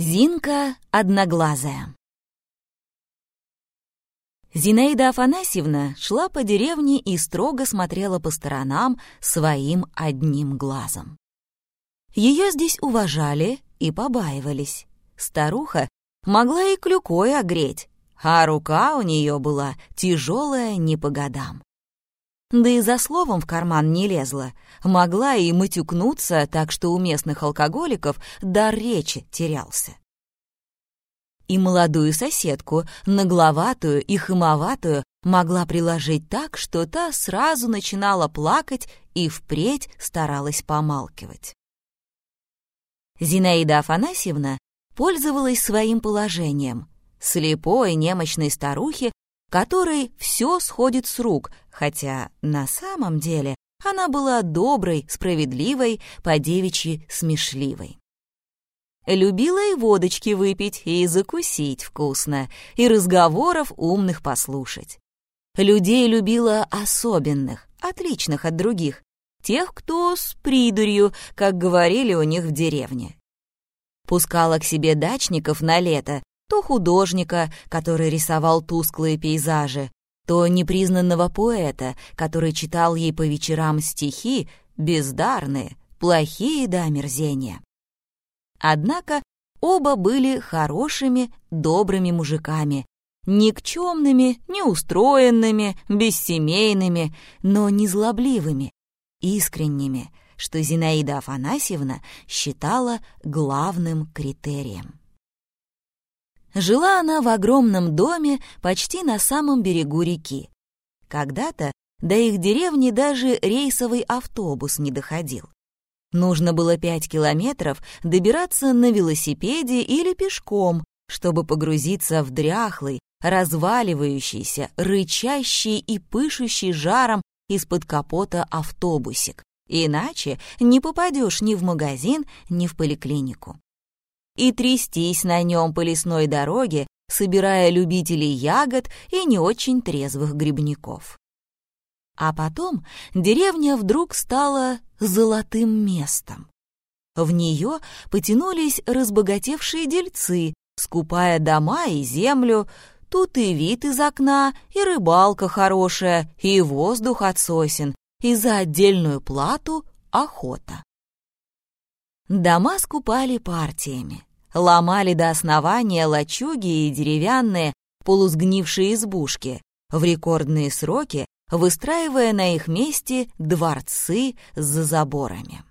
Зинка одноглазая Зинаида Афанасьевна шла по деревне и строго смотрела по сторонам своим одним глазом. Ее здесь уважали и побаивались. Старуха могла и клюкой огреть, а рука у нее была тяжелая не по годам. Да и за словом в карман не лезла, могла и матюкнуться, так что у местных алкоголиков дар речи терялся. И молодую соседку, нагловатую и хымоватую, могла приложить так, что та сразу начинала плакать и впредь старалась помалкивать. Зинаида Афанасьевна пользовалась своим положением. Слепой немощной старухе, которой все сходит с рук, хотя на самом деле она была доброй, справедливой, по-девичьи смешливой. Любила и водочки выпить, и закусить вкусно, и разговоров умных послушать. Людей любила особенных, отличных от других, тех, кто с придурью, как говорили у них в деревне. Пускала к себе дачников на лето, то художника, который рисовал тусклые пейзажи, то непризнанного поэта, который читал ей по вечерам стихи, бездарные, плохие до омерзения. Однако оба были хорошими, добрыми мужиками, никчемными, неустроенными, бессемейными, но не злобливыми, искренними, что Зинаида Афанасьевна считала главным критерием. Жила она в огромном доме почти на самом берегу реки. Когда-то до их деревни даже рейсовый автобус не доходил. Нужно было пять километров добираться на велосипеде или пешком, чтобы погрузиться в дряхлый, разваливающийся, рычащий и пышущий жаром из-под капота автобусик. Иначе не попадешь ни в магазин, ни в поликлинику. И трястись на нем по лесной дороге, собирая любителей ягод и не очень трезвых грибников. А потом деревня вдруг стала золотым местом. В нее потянулись разбогатевшие дельцы, скупая дома и землю, тут и вид из окна, и рыбалка хорошая, и воздух от сосен, и за отдельную плату охота. Дома скупали партиями, ломали до основания лачуги и деревянные полусгнившие избушки, в рекордные сроки выстраивая на их месте дворцы за заборами.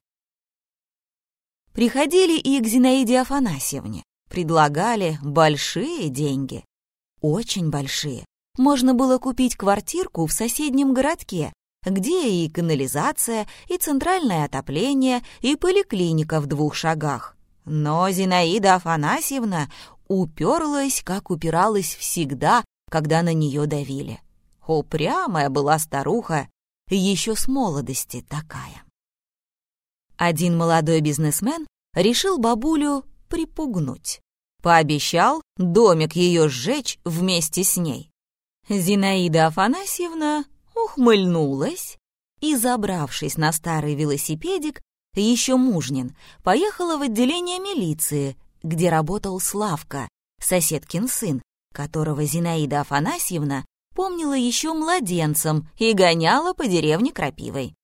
Приходили и к Зинаиде Афанасьевне, предлагали большие деньги. Очень большие. Можно было купить квартирку в соседнем городке, где и канализация, и центральное отопление, и поликлиника в двух шагах. Но Зинаида Афанасьевна уперлась, как упиралась всегда, когда на нее давили. Упрямая была старуха, еще с молодости такая. Один молодой бизнесмен решил бабулю припугнуть. Пообещал домик ее сжечь вместе с ней. Зинаида Афанасьевна ухмыльнулась и, забравшись на старый велосипедик, еще мужнин, поехала в отделение милиции, где работал Славка, соседкин сын, которого Зинаида Афанасьевна помнила еще младенцем и гоняла по деревне крапивой.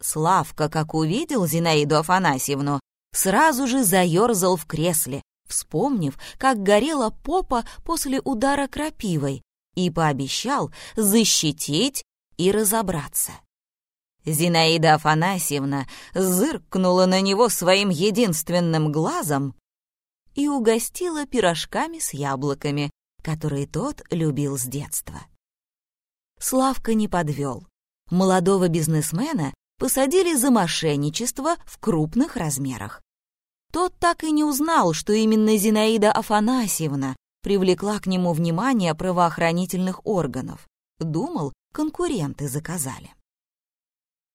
Славка, как увидел Зинаиду Афанасьевну, сразу же заерзал в кресле, вспомнив, как горела попа после удара крапивой, и пообещал защитить и разобраться. Зинаида Афанасьевна зыркнула на него своим единственным глазом и угостила пирожками с яблоками, которые тот любил с детства. Славка не подвел. Молодого бизнесмена посадили за мошенничество в крупных размерах. Тот так и не узнал, что именно Зинаида Афанасьевна привлекла к нему внимание правоохранительных органов. Думал, конкуренты заказали.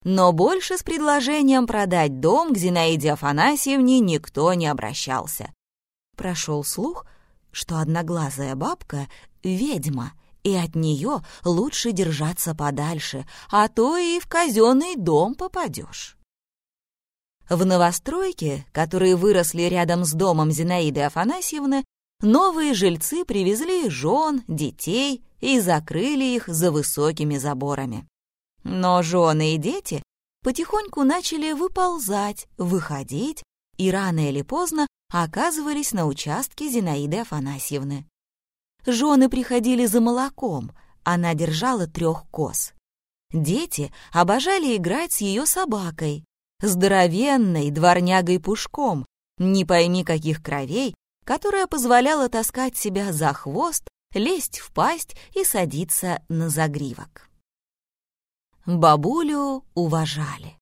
Но больше с предложением продать дом к Зинаиде Афанасьевне никто не обращался. Прошел слух, что одноглазая бабка — ведьма, и от нее лучше держаться подальше, а то и в казенный дом попадешь. В новостройке, которые выросли рядом с домом Зинаиды Афанасьевны, новые жильцы привезли жен, детей и закрыли их за высокими заборами. Но жены и дети потихоньку начали выползать, выходить и рано или поздно оказывались на участке Зинаиды Афанасьевны. Жены приходили за молоком, она держала трех коз. Дети обожали играть с ее собакой, здоровенной дворнягой Пушком, не пойми каких кровей, которая позволяла таскать себя за хвост, лезть в пасть и садиться на загривок. Бабулю уважали.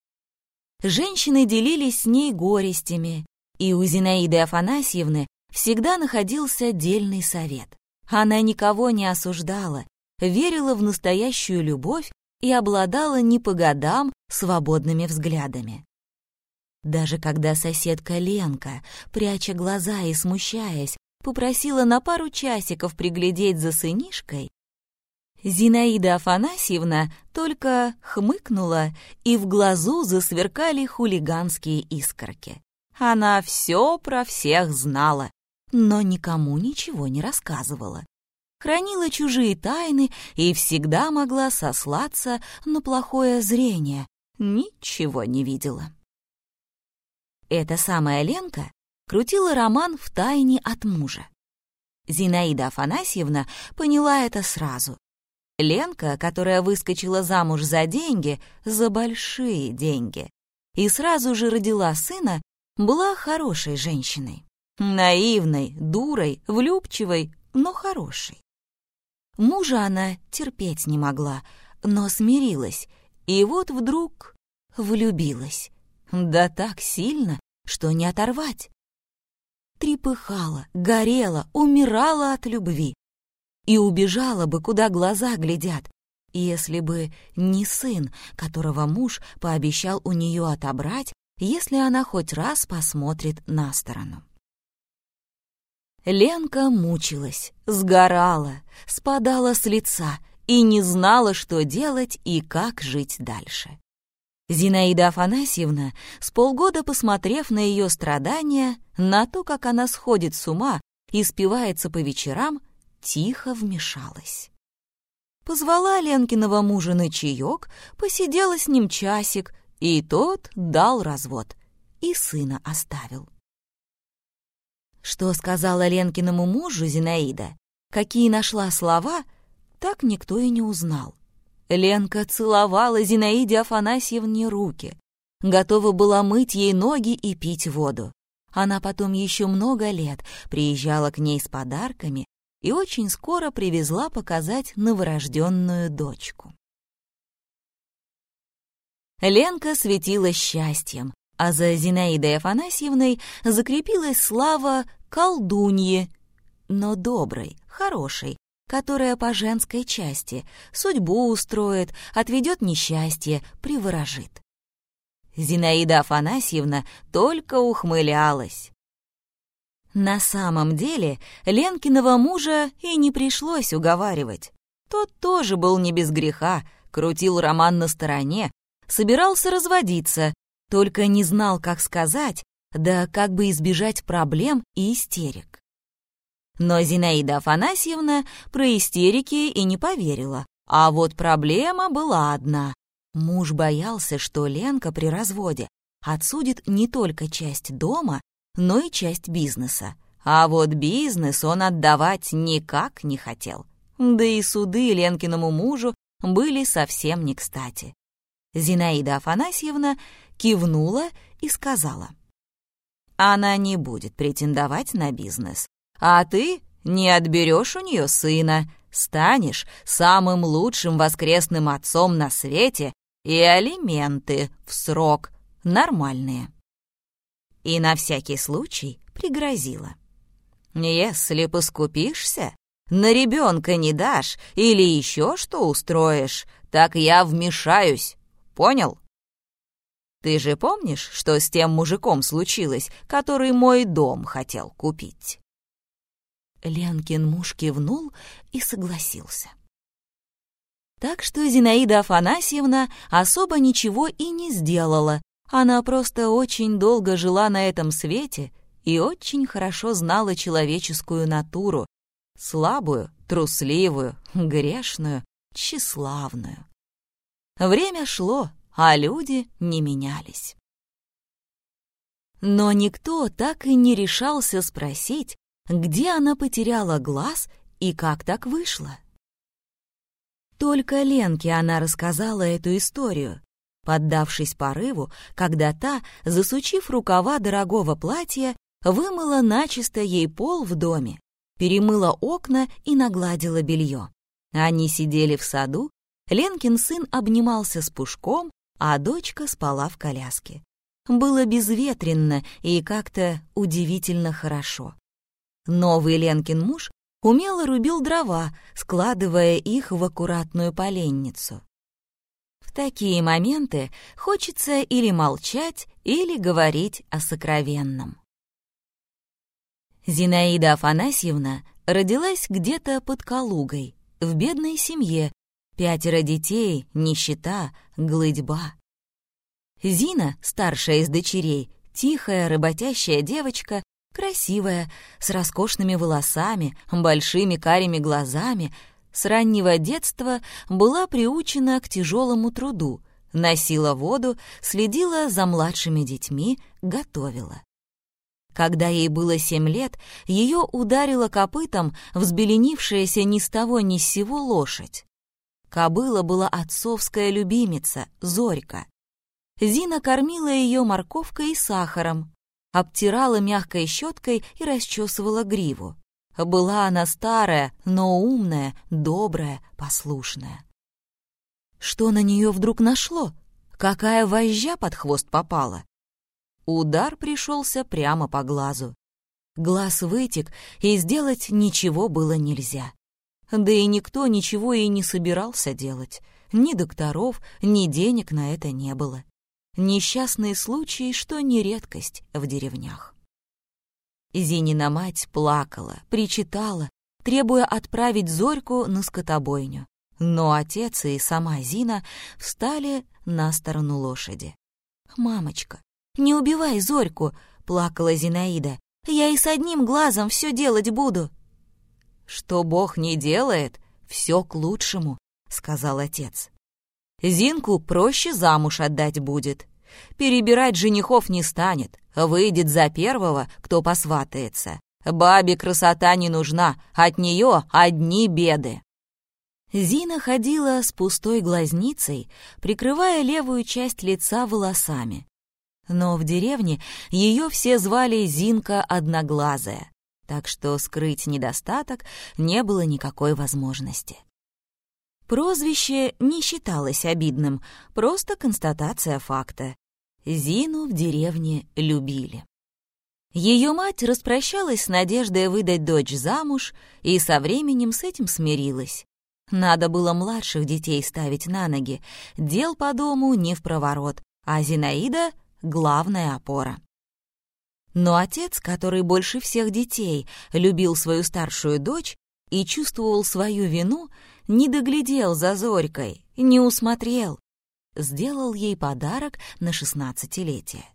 Женщины делились с ней горестями, и у Зинаиды Афанасьевны всегда находился дельный совет. Она никого не осуждала, верила в настоящую любовь и обладала не по годам свободными взглядами. Даже когда соседка Ленка, пряча глаза и смущаясь, попросила на пару часиков приглядеть за сынишкой, Зинаида Афанасьевна только хмыкнула, и в глазу засверкали хулиганские искорки. Она все про всех знала, но никому ничего не рассказывала. Хранила чужие тайны и всегда могла сослаться на плохое зрение. Ничего не видела. Эта самая Ленка крутила роман в тайне от мужа. Зинаида Афанасьевна поняла это сразу. Ленка, которая выскочила замуж за деньги, за большие деньги, и сразу же родила сына, была хорошей женщиной. Наивной, дурой, влюбчивой, но хорошей. Мужа она терпеть не могла, но смирилась, и вот вдруг влюбилась. Да так сильно, что не оторвать. Трепыхала, горела, умирала от любви. И убежала бы, куда глаза глядят, если бы не сын, которого муж пообещал у нее отобрать если она хоть раз посмотрит на сторону. Ленка мучилась, сгорала, спадала с лица и не знала, что делать и как жить дальше. Зинаида Афанасьевна, с полгода посмотрев на ее страдания, на то, как она сходит с ума и спивается по вечерам, тихо вмешалась. Позвала Ленкиного мужа на чаек, посидела с ним часик, и тот дал развод, и сына оставил. Что сказала Ленкиному мужу Зинаида, какие нашла слова, так никто и не узнал. Ленка целовала Зинаиде Афанасьевне руки, готова была мыть ей ноги и пить воду. Она потом еще много лет приезжала к ней с подарками и очень скоро привезла показать новорожденную дочку. Ленка светила счастьем, а за Зинаидой Афанасьевной закрепилась слава колдуньи, но доброй, хорошей, которая по женской части судьбу устроит, отведет несчастье, приворожит. Зинаида Афанасьевна только ухмылялась. На самом деле Ленкиного мужа и не пришлось уговаривать. Тот тоже был не без греха, крутил роман на стороне, собирался разводиться, только не знал, как сказать, да как бы избежать проблем и истерик. Но Зинаида Афанасьевна про истерики и не поверила. А вот проблема была одна. Муж боялся, что Ленка при разводе отсудит не только часть дома, но и часть бизнеса. А вот бизнес он отдавать никак не хотел. Да и суды Ленкиному мужу были совсем не кстати. Зинаида Афанасьевна кивнула и сказала. «Она не будет претендовать на бизнес, а ты не отберешь у нее сына, станешь самым лучшим воскресным отцом на свете и алименты в срок нормальные». И на всякий случай пригрозила. «Если поскупишься, на ребенка не дашь или еще что устроишь, так я вмешаюсь Понял? Ты же помнишь, что с тем мужиком случилось, который мой дом хотел купить?» Ленкин муж кивнул и согласился. Так что Зинаида Афанасьевна особо ничего и не сделала, Она просто очень долго жила на этом свете и очень хорошо знала человеческую натуру, слабую, трусливую, грешную, тщеславную. Время шло, а люди не менялись. Но никто так и не решался спросить, где она потеряла глаз и как так вышло. Только Ленке она рассказала эту историю, поддавшись порыву, когда та, засучив рукава дорогого платья, вымыла начисто ей пол в доме, перемыла окна и нагладила белье. Они сидели в саду, Ленкин сын обнимался с Пушком, а дочка спала в коляске. Было безветренно и как-то удивительно хорошо. Новый Ленкин муж умело рубил дрова, складывая их в аккуратную поленницу. Такие моменты хочется или молчать, или говорить о сокровенном. Зинаида Афанасьевна родилась где-то под Калугой, в бедной семье, пятеро детей, нищета, глыдьба. Зина, старшая из дочерей, тихая, работящая девочка, красивая, с роскошными волосами, большими карими глазами, с раннего детства была приучена к тяжелому труду, носила воду, следила за младшими детьми, готовила. Когда ей было семь лет, ее ударила копытом взбеленившаяся ни с того ни с сего лошадь. Кобыла была отцовская любимица, Зорька. Зина кормила ее морковкой и сахаром, обтирала мягкой щеткой и расчесывала гриву. Была она старая, но умная, добрая, послушная. Что на нее вдруг нашло? Какая вожжа под хвост попала? Удар пришелся прямо по глазу. Глаз вытек, и сделать ничего было нельзя. Да и никто ничего и не собирался делать. Ни докторов, ни денег на это не было. Несчастные случаи, что не редкость в деревнях. Зинина мать плакала, причитала, требуя отправить Зорьку на скотобойню. Но отец и сама Зина встали на сторону лошади. «Мамочка, «Не убивай Зорьку!» — плакала Зинаида. «Я и с одним глазом все делать буду!» «Что Бог не делает, все к лучшему», — сказал отец. «Зинку проще замуж отдать будет. Перебирать женихов не станет, выйдет за первого, кто посватается. Бабе красота не нужна, от нее одни беды». Зина ходила с пустой глазницей, прикрывая левую часть лица волосами. Но в деревне ее все звали Зинка Одноглазая, так что скрыть недостаток не было никакой возможности. Прозвище не считалось обидным, просто констатация факта. Зину в деревне любили. Ее мать распрощалась с надеждой выдать дочь замуж и со временем с этим смирилась. Надо было младших детей ставить на ноги, дел по дому не в проворот, а Зинаида главная опора. Но отец, который больше всех детей любил свою старшую дочь и чувствовал свою вину, не доглядел за Зорькой, не усмотрел, сделал ей подарок на шестнадцатилетие.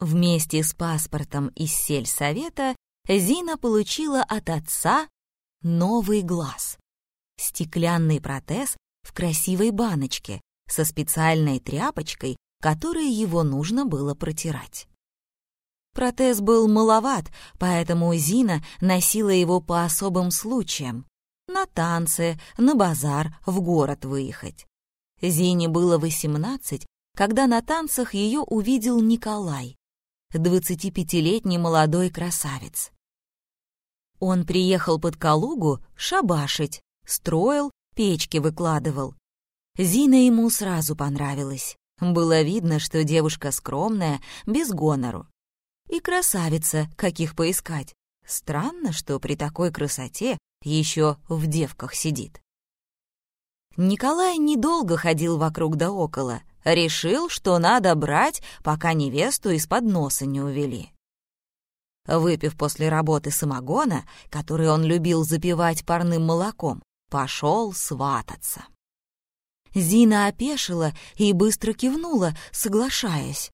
Вместе с паспортом из сельсовета Зина получила от отца новый глаз. Стеклянный протез в красивой баночке со специальной тряпочкой, которые его нужно было протирать. Протез был маловат, поэтому Зина носила его по особым случаям. На танцы, на базар, в город выехать. Зине было 18, когда на танцах ее увидел Николай, 25-летний молодой красавец. Он приехал под Калугу шабашить, строил, печки выкладывал. Зина ему сразу понравилась. Было видно, что девушка скромная, без гонору. И красавица, каких поискать. Странно, что при такой красоте еще в девках сидит. Николай недолго ходил вокруг да около, решил, что надо брать, пока невесту из-под носа не увели. Выпив после работы самогона, который он любил запивать парным молоком, пошел свататься. Зина опешила и быстро кивнула, соглашаясь.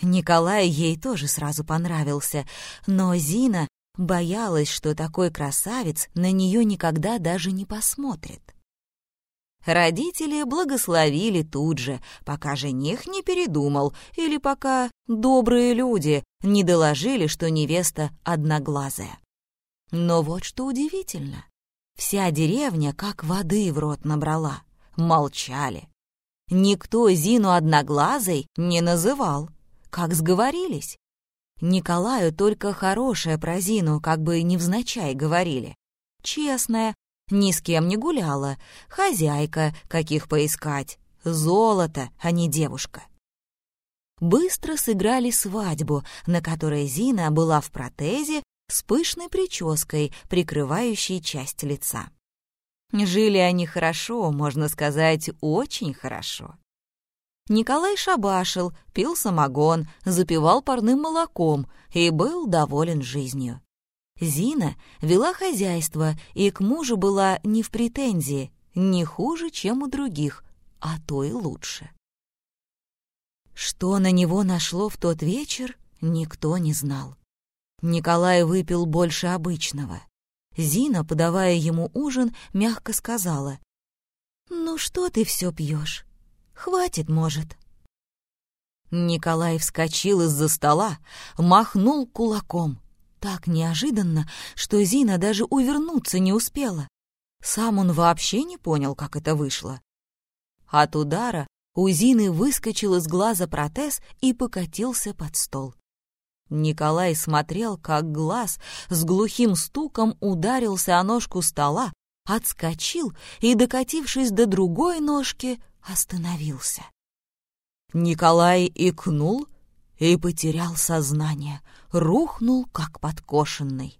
Николай ей тоже сразу понравился, но Зина боялась, что такой красавец на нее никогда даже не посмотрит. Родители благословили тут же, пока жених не передумал или пока добрые люди не доложили, что невеста одноглазая. Но вот что удивительно. Вся деревня как воды в рот набрала, молчали. Никто Зину одноглазой не называл, как сговорились. Николаю только хорошее про Зину, как бы невзначай говорили. Честная, ни с кем не гуляла, хозяйка, каких поискать, золото, а не девушка. Быстро сыграли свадьбу, на которой Зина была в протезе с пышной прической, прикрывающей часть лица. Жили они хорошо, можно сказать, очень хорошо. Николай шабашил, пил самогон, запивал парным молоком и был доволен жизнью. Зина вела хозяйство и к мужу была не в претензии, не хуже, чем у других, а то и лучше. Что на него нашло в тот вечер, никто не знал. Николай выпил больше обычного. Зина, подавая ему ужин, мягко сказала, «Ну что ты все пьешь? Хватит, может». Николай вскочил из-за стола, махнул кулаком так неожиданно, что Зина даже увернуться не успела. Сам он вообще не понял, как это вышло. От удара у Зины выскочил из глаза протез и покатился под стол. Николай смотрел, как глаз с глухим стуком ударился о ножку стола, отскочил и, докатившись до другой ножки, остановился. Николай икнул — и потерял сознание, рухнул, как подкошенный.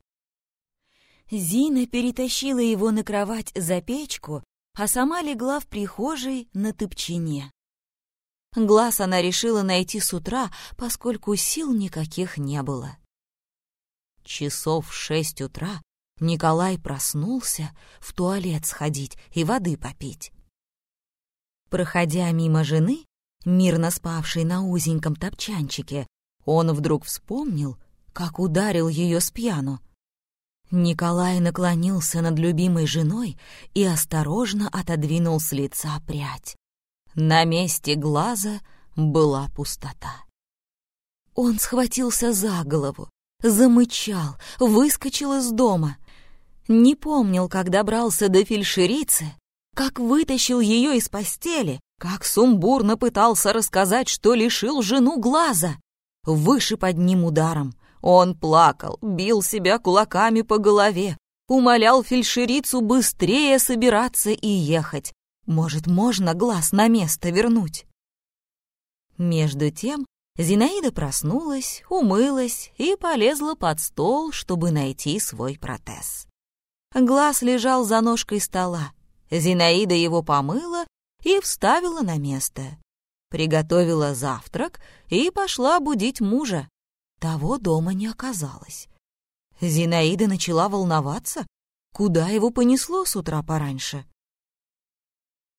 Зина перетащила его на кровать за печку, а сама легла в прихожей на топчине. Глаз она решила найти с утра, поскольку сил никаких не было. Часов в шесть утра Николай проснулся в туалет сходить и воды попить. Проходя мимо жены, мирно спавшей на узеньком топчанчике, он вдруг вспомнил, как ударил ее с пьяну. Николай наклонился над любимой женой и осторожно отодвинул с лица прядь. На месте глаза была пустота. Он схватился за голову, замычал, выскочил из дома. Не помнил, как добрался до фельдшерицы, как вытащил ее из постели, как сумбурно пытался рассказать, что лишил жену глаза. Вышиб одним ударом. Он плакал, бил себя кулаками по голове, умолял фельдшерицу быстрее собираться и ехать. Может, можно глаз на место вернуть? Между тем Зинаида проснулась, умылась и полезла под стол, чтобы найти свой протез. Глаз лежал за ножкой стола. Зинаида его помыла и вставила на место. Приготовила завтрак и пошла будить мужа. Того дома не оказалось. Зинаида начала волноваться, куда его понесло с утра пораньше.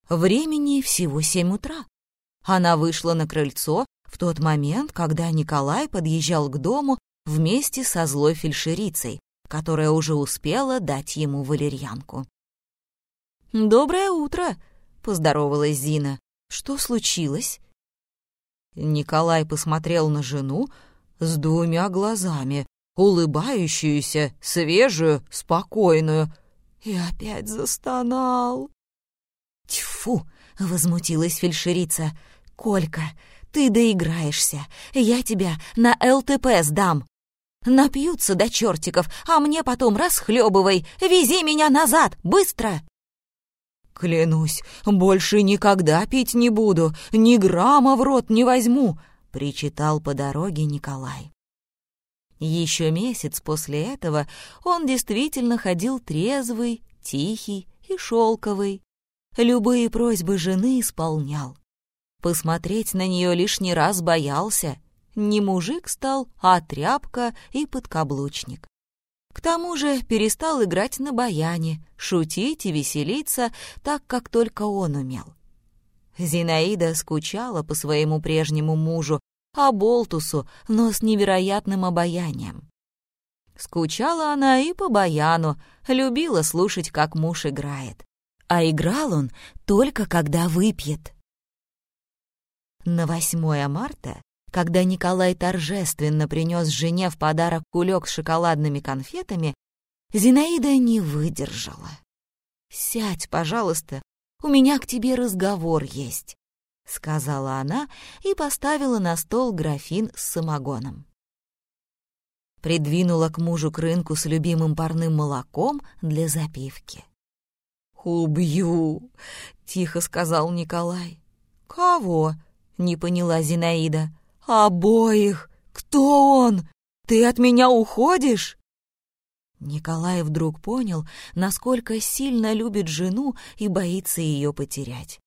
Времени всего семь утра. Она вышла на крыльцо в тот момент, когда Николай подъезжал к дому вместе со злой фельдшерицей, которая уже успела дать ему валерьянку. «Доброе утро!» — поздоровалась Зина. «Что случилось?» Николай посмотрел на жену с двумя глазами, улыбающуюся, свежую, спокойную, и опять застонал. «Тьфу!» — возмутилась фельдшерица. «Колька, ты доиграешься. Я тебя на ЛТП сдам. Напьются до чертиков, а мне потом расхлебывай. Вези меня назад, быстро!» «Клянусь, больше никогда пить не буду, ни грамма в рот не возьму», — причитал по дороге Николай. Еще месяц после этого он действительно ходил трезвый, тихий и шелковый. Любые просьбы жены исполнял. Посмотреть на нее лишний раз боялся. Не мужик стал, а тряпка и подкаблучник. К тому же перестал играть на баяне, шутить и веселиться так, как только он умел. Зинаида скучала по своему прежнему мужу, а Болтусу, но с невероятным обаянием. Скучала она и по баяну, любила слушать, как муж играет. А играл он только когда выпьет. На 8 марта, когда Николай торжественно принес жене в подарок кулек с шоколадными конфетами, Зинаида не выдержала. «Сядь, пожалуйста, у меня к тебе разговор есть», — сказала она и поставила на стол графин с самогоном. Придвинула к мужу к с любимым парным молоком для запивки. «Убью!» — тихо сказал Николай. «Кого?» — не поняла Зинаида. «Обоих! Кто он? Ты от меня уходишь?» Николай вдруг понял, насколько сильно любит жену и боится ее потерять.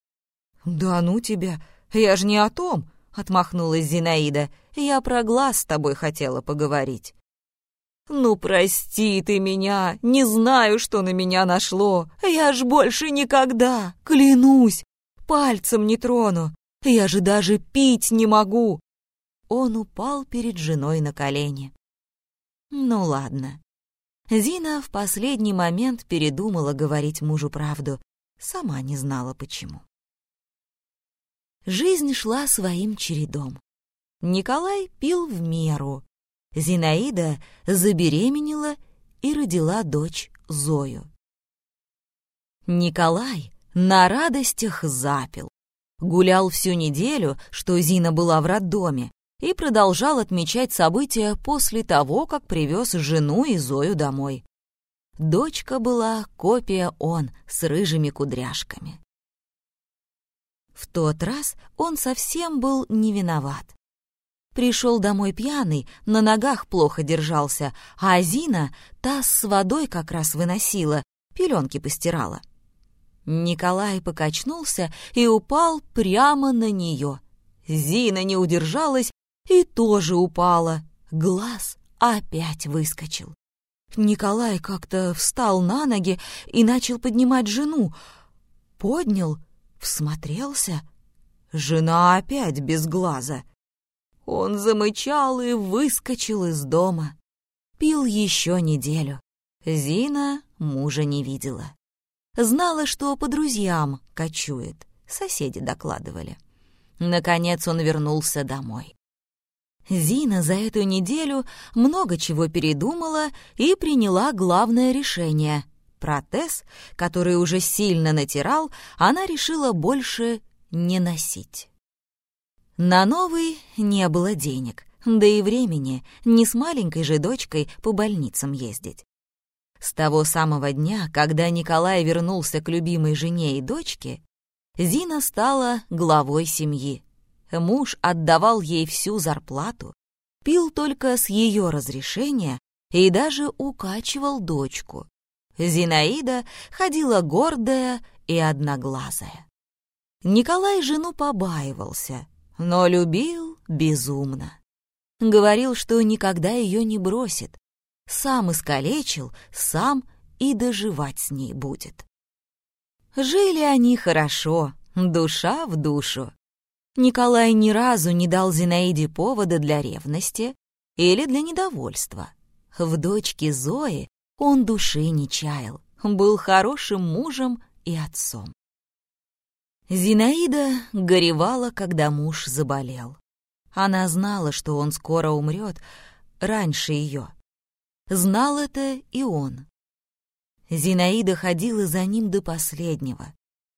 «Да ну тебя! Я ж не о том!» — отмахнулась Зинаида. «Я про глаз с тобой хотела поговорить». «Ну, прости ты меня, не знаю, что на меня нашло. Я ж больше никогда, клянусь, пальцем не трону. Я же даже пить не могу!» Он упал перед женой на колени. «Ну ладно, Зина в последний момент передумала говорить мужу правду, сама не знала почему. Жизнь шла своим чередом. Николай пил в меру. Зинаида забеременела и родила дочь Зою. Николай на радостях запил. Гулял всю неделю, что Зина была в роддоме, и продолжал отмечать события после того, как привез жену и Зою домой. Дочка была копия он с рыжими кудряшками. В тот раз он совсем был не виноват. Пришел домой пьяный, на ногах плохо держался, а Зина таз с водой как раз выносила, пеленки постирала. Николай покачнулся и упал прямо на нее. Зина не удержалась и тоже упала. Глаз опять выскочил. Николай как-то встал на ноги и начал поднимать жену. Поднял, всмотрелся. Жена опять без глаза. Он замычал и выскочил из дома. Пил еще неделю. Зина мужа не видела. Знала, что по друзьям кочует. Соседи докладывали. Наконец он вернулся домой. Зина за эту неделю много чего передумала и приняла главное решение. Протез, который уже сильно натирал, она решила больше не носить. На новый не было денег, да и времени не с маленькой же дочкой по больницам ездить. С того самого дня, когда Николай вернулся к любимой жене и дочке, Зина стала главой семьи. Муж отдавал ей всю зарплату, пил только с ее разрешения и даже укачивал дочку. Зинаида ходила гордая и одноглазая. Николай жену побаивался, но любил безумно. Говорил, что никогда ее не бросит. Сам искалечил, сам и доживать с ней будет. Жили они хорошо, душа в душу. Николай ни разу не дал Зинаиде повода для ревности или для недовольства. В дочке Зои он души не чаял, был хорошим мужем и отцом. Зинаида горевала, когда муж заболел. Она знала, что он скоро умрет, раньше ее. Знал это и он. Зинаида ходила за ним до последнего,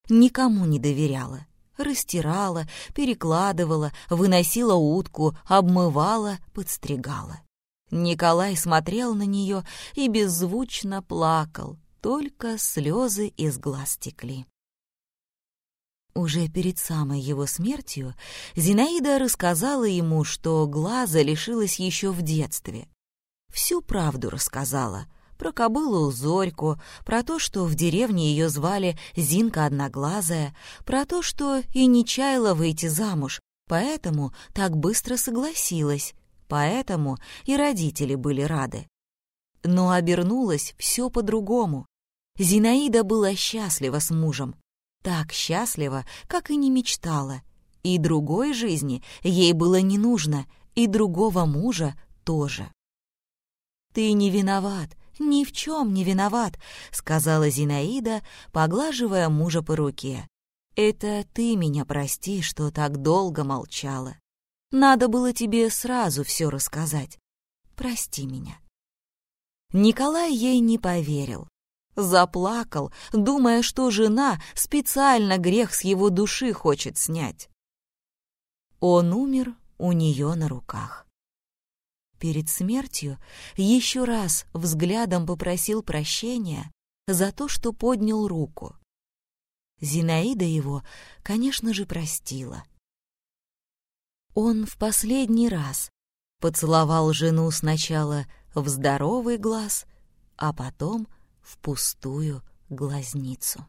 никому не доверяла растирала, перекладывала, выносила утку, обмывала, подстригала. Николай смотрел на нее и беззвучно плакал, только слезы из глаз текли. Уже перед самой его смертью Зинаида рассказала ему, что глаза лишилась еще в детстве. Всю правду рассказала, про кобылу Зорьку, про то, что в деревне ее звали Зинка Одноглазая, про то, что и не чаяла выйти замуж, поэтому так быстро согласилась, поэтому и родители были рады. Но обернулось все по-другому. Зинаида была счастлива с мужем. так счастлива, как и не мечтала. И другой жизни ей было не нужно, и другого мужа тоже. «Ты не виноват, ни в чем не виноват», — сказала Зинаида, поглаживая мужа по руке. «Это ты меня прости, что так долго молчала. Надо было тебе сразу все рассказать. Прости меня». Николай ей не поверил. Заплакал, думая, что жена специально грех с его души хочет снять. Он умер у нее на руках. Перед смертью еще раз взглядом попросил прощения за то, что поднял руку. Зинаида его, конечно же, простила. Он в последний раз поцеловал жену сначала в здоровый глаз, а потом в пустую глазницу.